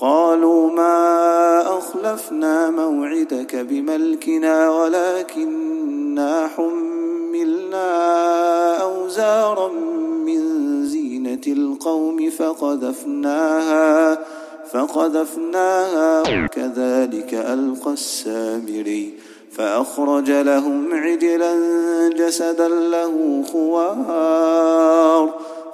قالوا ما أخلفنا موعدك بملكنا ولكننا حملنا أوزارا من زينة القوم فقذفناها فقذفناها وكذلك ألقى السامري فأخرج لهم عجلا جسدا له خوار.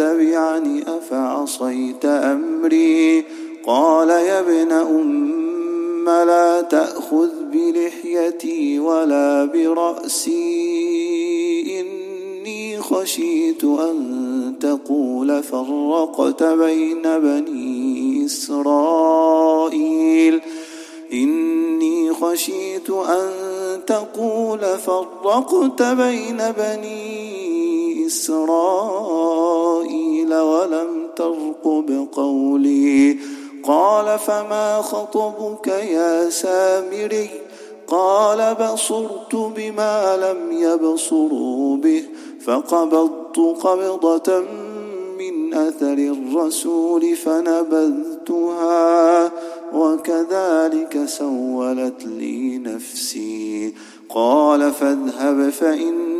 تتبعني أفعصيت أمري؟ قال يا ابن أم لا تأخذ بلحيتي ولا برأسي. إني خشيت أن تقول فرقت بين بني إسرائيل. إني خشيت أن تقول فرقت بين بني إسرائيل ولم ترقب قولي قال فما خطبك يا سامري؟ قال بصرت بما لم يبصروا به فقبضت قبضة من أثر الرسول فنبذتها وكذلك سولت لي نفسي. قال فاذهب فإن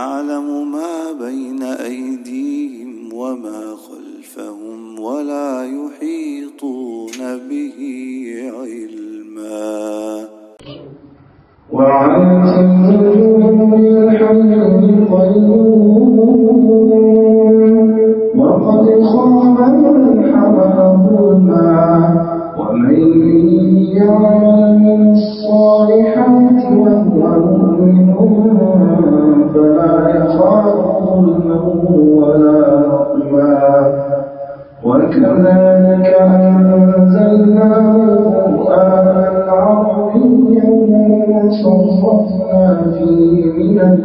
يعلم ما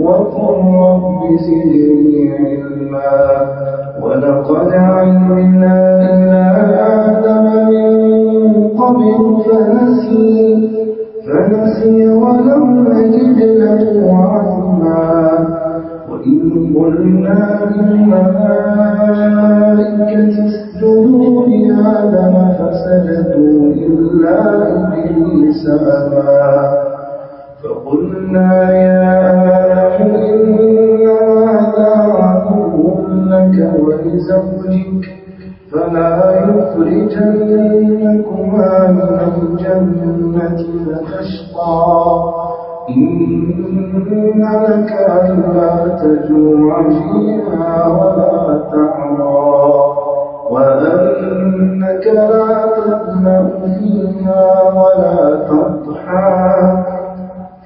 وقل رب زدني علما. ولقد علمنا إلى آدم من قبل فنسي. فنسي ولم نجد له عزما وإذ قلنا للملائكة اسجدوا لآدم فسجدوا إلا إبليس أبى. فقلنا يا آدم إن هذا عدو لك ولزوجك فلا يخرجنكما من الجنة فتشقى إن لك ألا تجوع فيها ولا تعرى. وأنك لا تظلم فيها ولا تضحى.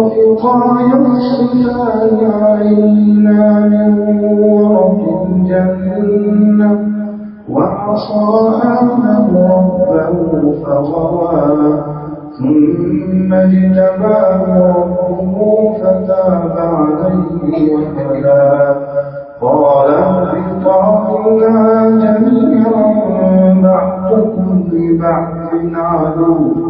وطفقا يخصفان عليهما من ورق الجنة وعصى آدم ربه فغوى ثم اجتباه ربه فتاب عليه وهدى قال اهبطا جميعا بعضكم لبعض عدو.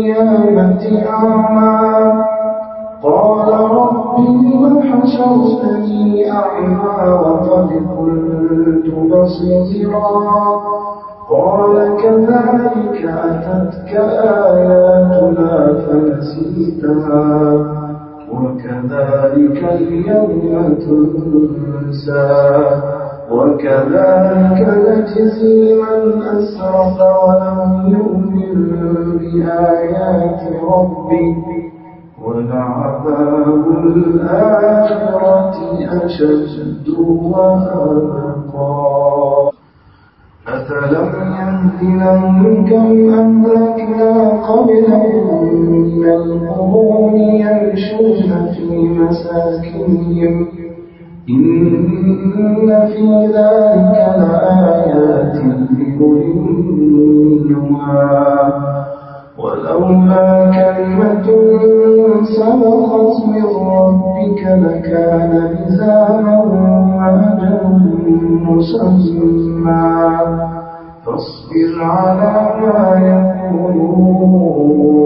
القيامة أعمى قال رب لم حشرتني أعمى وقد كنت بصيرا قال كذلك أتتك آياتنا فنسيتها وكذلك اليوم تنسى وكذلك نجزي من أسرف ولم يؤمن بآيات ربه ولعذاب الآخرة أشد وأبقى. أفلم يهد لهم كم أهلكنا قبلهم من القرون يمشون في مساكنهم إن في ذلك لآيات لأولي ولولا كلمة سبقت من ربك لكان لزاما وأجل مسمى فاصبر على ما يقولون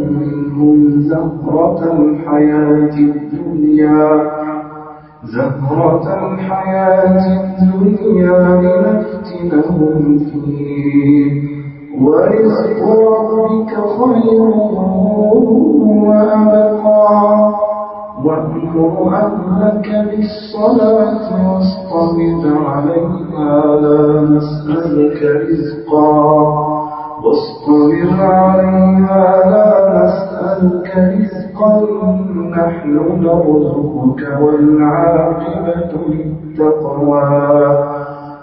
زهرة الحياة الدنيا زهرة الحياة الدنيا لنفتنهم فيه. ورزق ربك خير وأبقى. وأمر أهلك بالصلاة واصطبر عليها لا نسألك رزقا. واصطبر عليها لا نسألك رزقا نحن نرزقك والعاقبة للتقوى.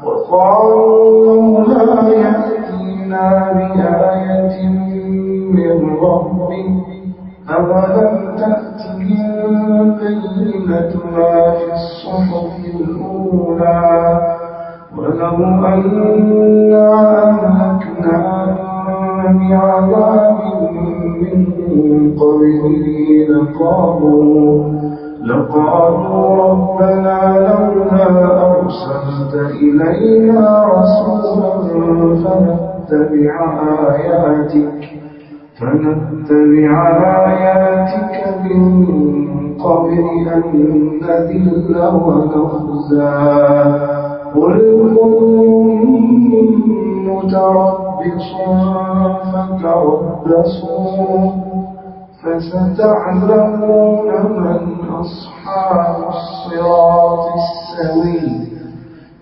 وقالوا لا يأتينا بآية من ربه أولم تأتهم بينة ما في الصحف الأولى؟ ولو أنا أهلكناهم بعذاب من قبله لقالوا ربنا لولا أرسلت إلينا رسولا فنتبع آياتك فنتبع آياتك من قبل أن نذل ونخزى. قل كن متربص فتربصوا. فستعلمون من أصحاب الصراط السوي.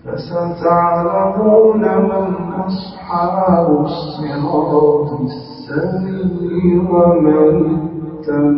فستعلمون من أصحاب الصراط السوي ومن تدعى